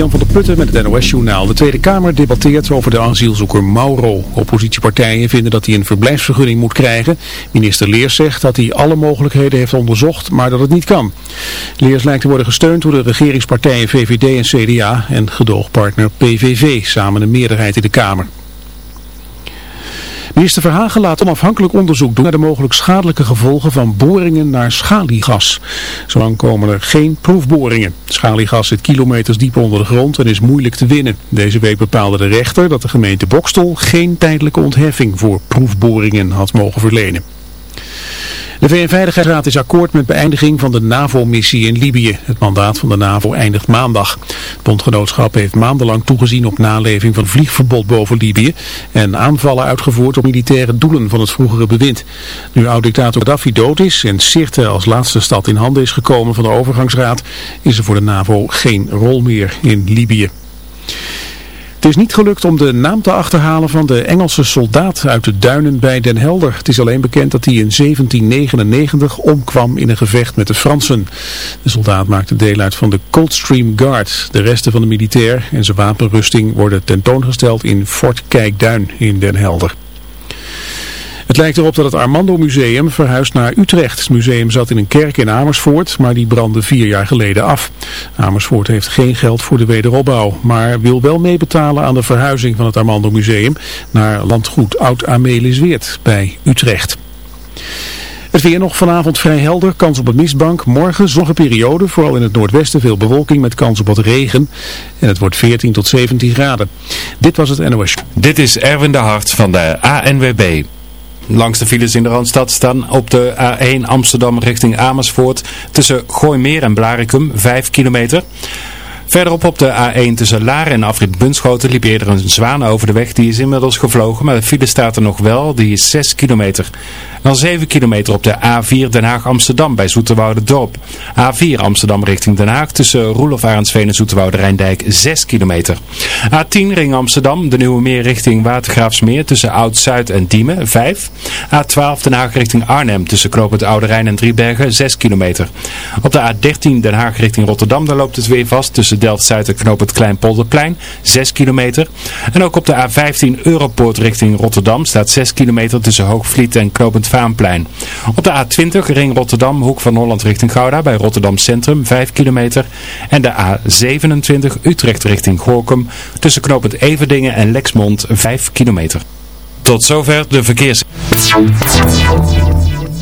Jan van der Putten met het NOS-journaal. De Tweede Kamer debatteert over de asielzoeker Mauro. Oppositiepartijen vinden dat hij een verblijfsvergunning moet krijgen. Minister Leers zegt dat hij alle mogelijkheden heeft onderzocht, maar dat het niet kan. Leers lijkt te worden gesteund door de regeringspartijen VVD en CDA en gedoogpartner PVV, samen een meerderheid in de Kamer. Minister Verhagen laat onafhankelijk onderzoek doen naar de mogelijk schadelijke gevolgen van boringen naar schaliegas. Zolang komen er geen proefboringen. Schaliegas zit kilometers diep onder de grond en is moeilijk te winnen. Deze week bepaalde de rechter dat de gemeente Bokstel geen tijdelijke ontheffing voor proefboringen had mogen verlenen. De VN-veiligheidsraad is akkoord met beëindiging van de NAVO-missie in Libië. Het mandaat van de NAVO eindigt maandag. Het bondgenootschap heeft maandenlang toegezien op naleving van vliegverbod boven Libië en aanvallen uitgevoerd op militaire doelen van het vroegere bewind. Nu oud-dictator Gaddafi dood is en Sirte als laatste stad in handen is gekomen van de overgangsraad, is er voor de NAVO geen rol meer in Libië. Het is niet gelukt om de naam te achterhalen van de Engelse soldaat uit de duinen bij Den Helder. Het is alleen bekend dat hij in 1799 omkwam in een gevecht met de Fransen. De soldaat maakte deel uit van de Coldstream Guard. De resten van de militair en zijn wapenrusting worden tentoongesteld in Fort Kijkduin in Den Helder. Het lijkt erop dat het Armando Museum verhuist naar Utrecht. Het museum zat in een kerk in Amersfoort, maar die brandde vier jaar geleden af. Amersfoort heeft geen geld voor de wederopbouw, maar wil wel meebetalen aan de verhuizing van het Armando Museum naar landgoed Oud-Amelisweert bij Utrecht. Het weer nog vanavond vrij helder, kans op een mistbank. Morgen zonnige periode, vooral in het noordwesten veel bewolking met kans op wat regen. En het wordt 14 tot 17 graden. Dit was het NOS. Dit is Erwin de Hart van de ANWB. Langs de files in de Randstad staan op de A1 Amsterdam richting Amersfoort tussen Gooimeer en Blarikum 5 kilometer. Verderop op de A1 tussen Laren en Afrit Bunschoten liep eerder een zwaan over de weg. Die is inmiddels gevlogen, maar de file staat er nog wel. Die is 6 kilometer. Dan 7 kilometer op de A4 Den Haag-Amsterdam bij Dorp. A4 Amsterdam richting Den Haag tussen Roelof en Zoeterwoude Rijndijk 6 kilometer. A10 Ring Amsterdam, de Nieuwe Meer richting Watergraafsmeer tussen Oud-Zuid en Diemen 5. A12 Den Haag richting Arnhem tussen Knoopend Oude Rijn en Driebergen 6 kilometer. Op de A13 Den Haag richting Rotterdam, daar loopt het weer vast tussen Delft-Zuid en Knoopend Kleinpolderplein 6 kilometer. En ook op de A15 Europoort richting Rotterdam staat 6 kilometer tussen Hoogvliet en Knoopend Op de A20 ring Rotterdam, hoek van Holland richting Gouda bij Rotterdam Centrum 5 kilometer. En de A27 Utrecht richting Gorkum tussen knooppunt Everdingen en Lexmond 5 kilometer. Tot zover de verkeers.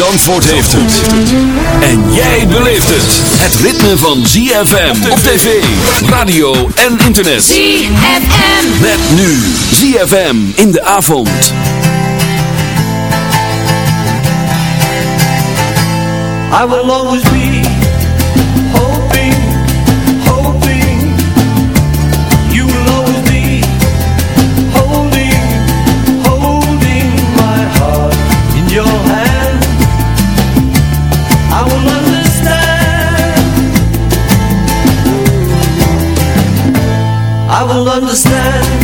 Zandvoort heeft het. En jij beleeft het. Het ritme van ZFM op tv, radio en internet. ZFM. Met nu ZFM in de avond. I will always be will understand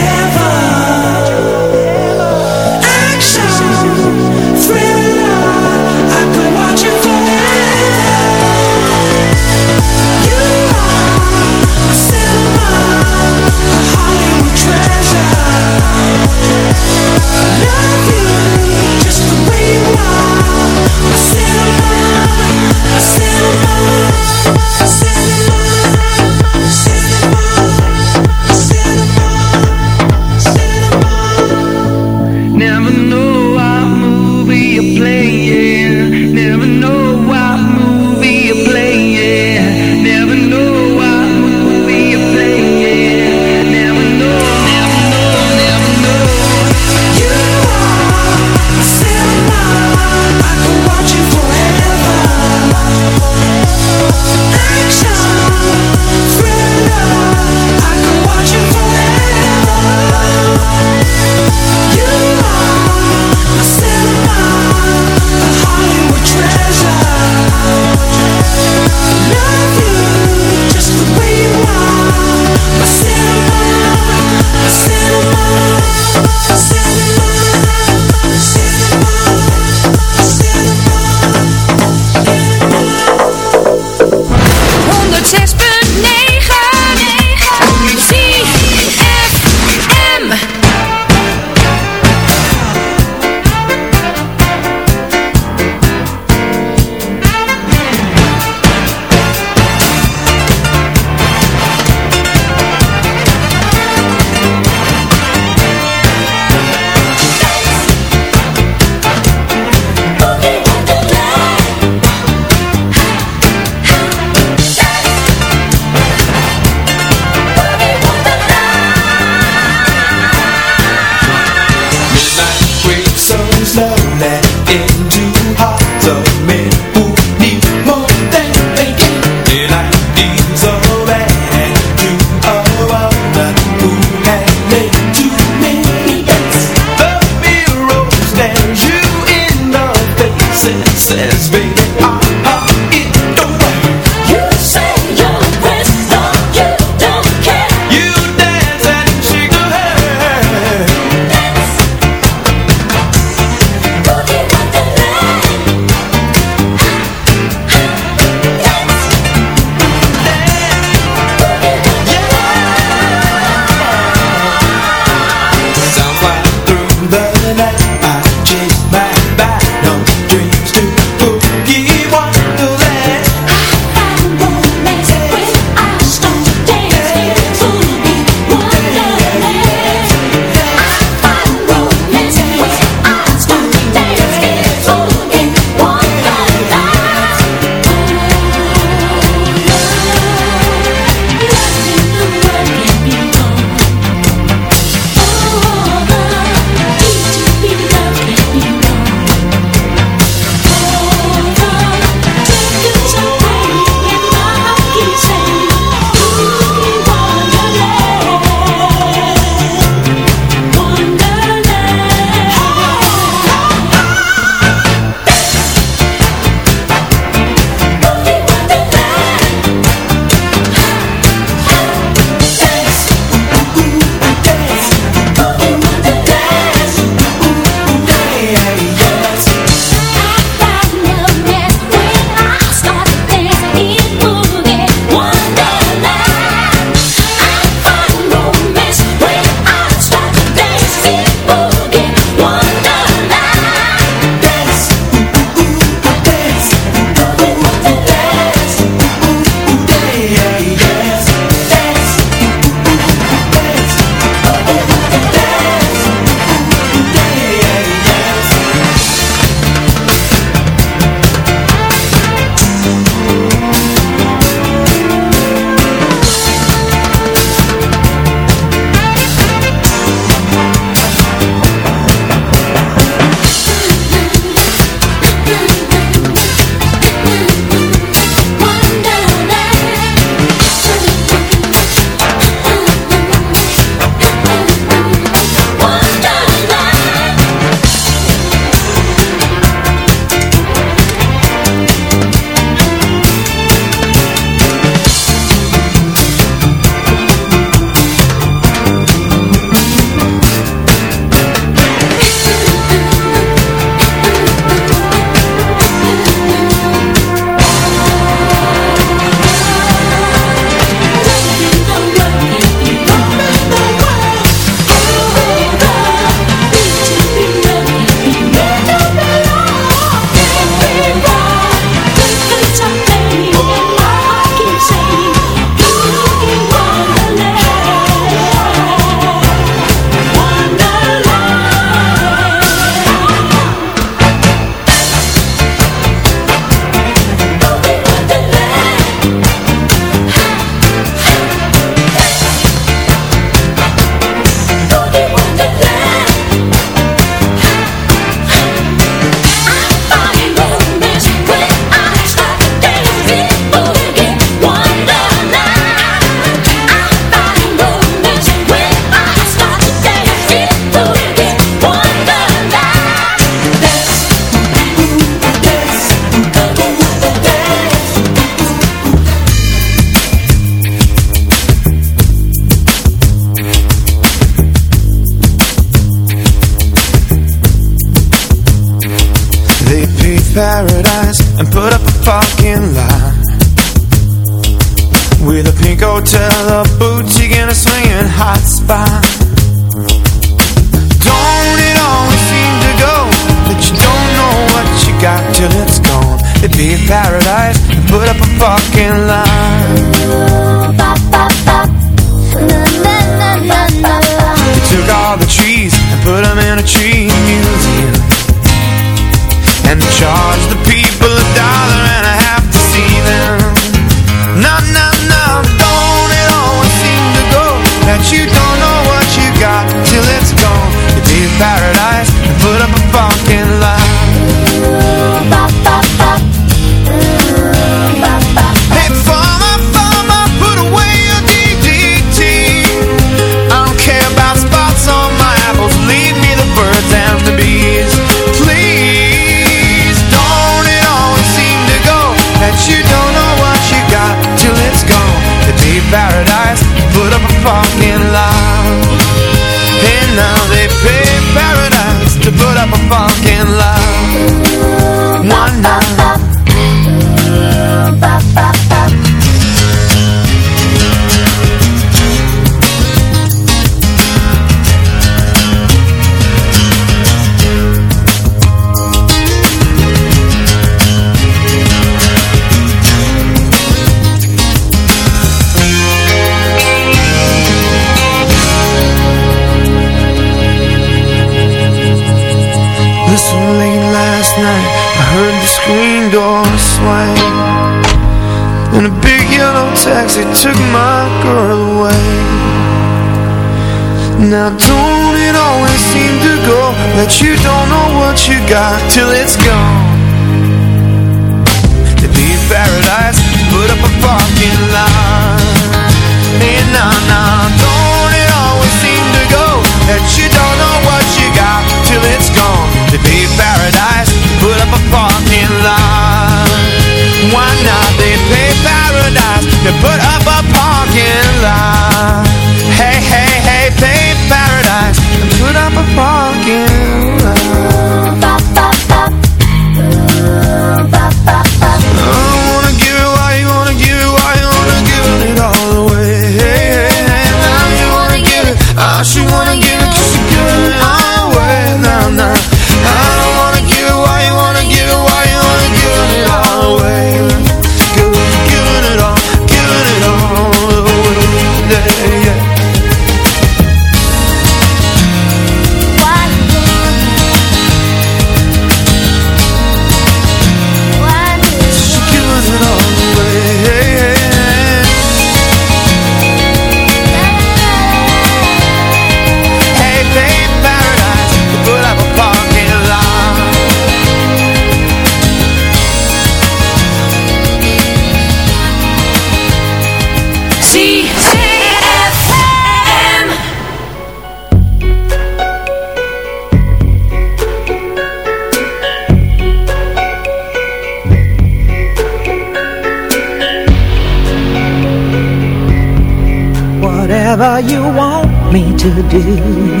to do,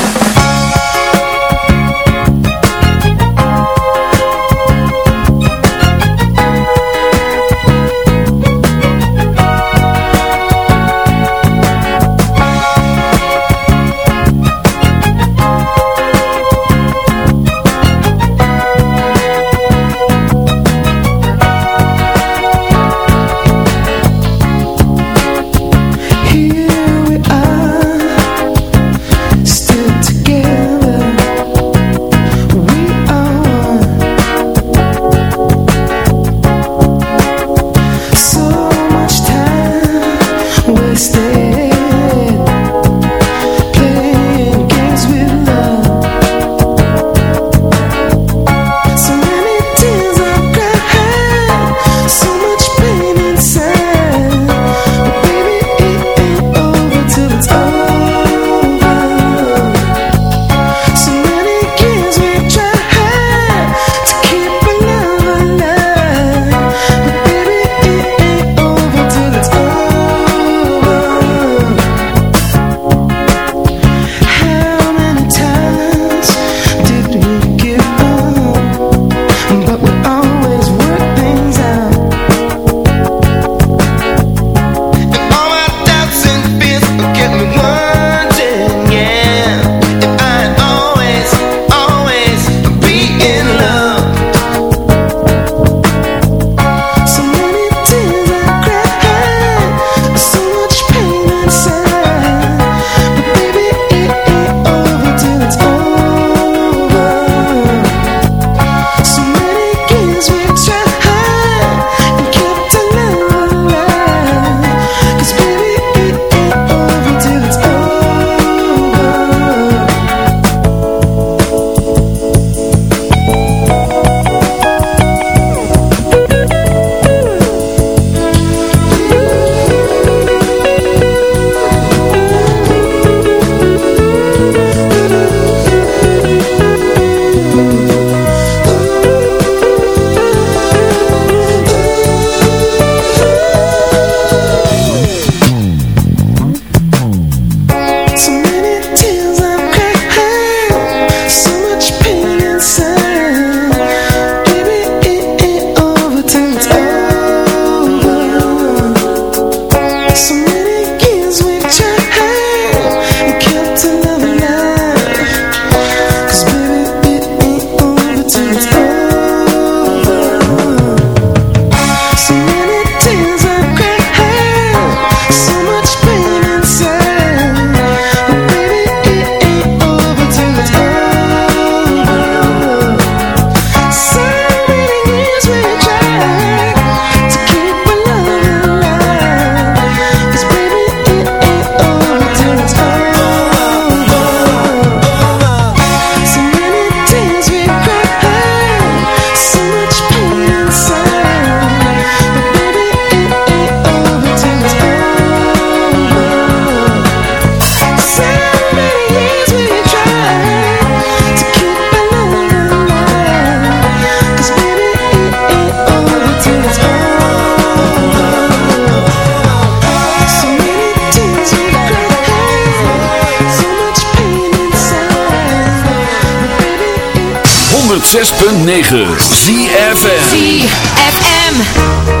106.9 ZFM. ZFM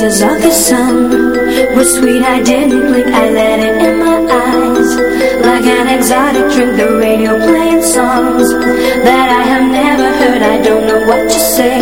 pieces of the sun were sweet. I didn't blink, I let it in my eyes. Like an exotic drink, the radio playing songs that I have never heard. I don't know what to say.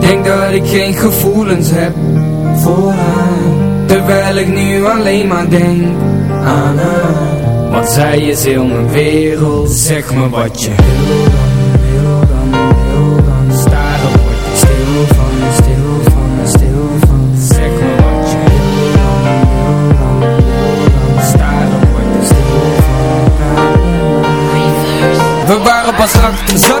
Denk dat ik geen gevoelens heb voor haar. Terwijl ik nu alleen maar denk aan haar. Want zij is heel mijn wereld Zeg me wat je wil dan, wil dan, wil dan. Je stil van, stil van, stil van. Zeg me wat je wil dan, wil dan, wil dan. Stil van. We waren pas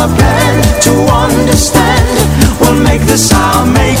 our plan to understand. We'll make this our make